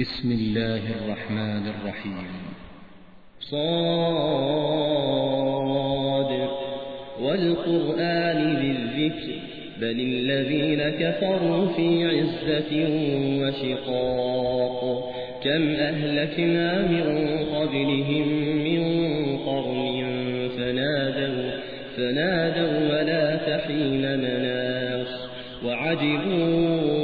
بسم الله الرحمن الرحيم. صاد والقرآن للذكر بل الذين كفروا في عزة وشقاق. كم أهلكنا من قبلهم من قرن فنادوا, فنادوا ولا تحين مناص. وعجبوا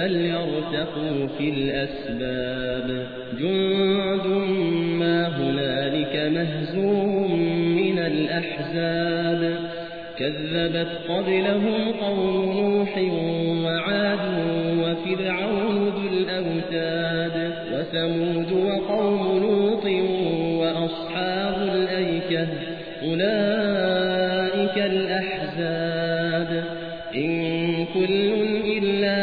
فليرتقوا في الأسباب. جند ما هنالك مهزوم من الأحزاب. كذبت قبلهم قوم نوح وعاد وفرعون ذو الأوتاد وثمود وقوم لوط وأصحاب الأيكة. أولئك الأحزاب. إن كل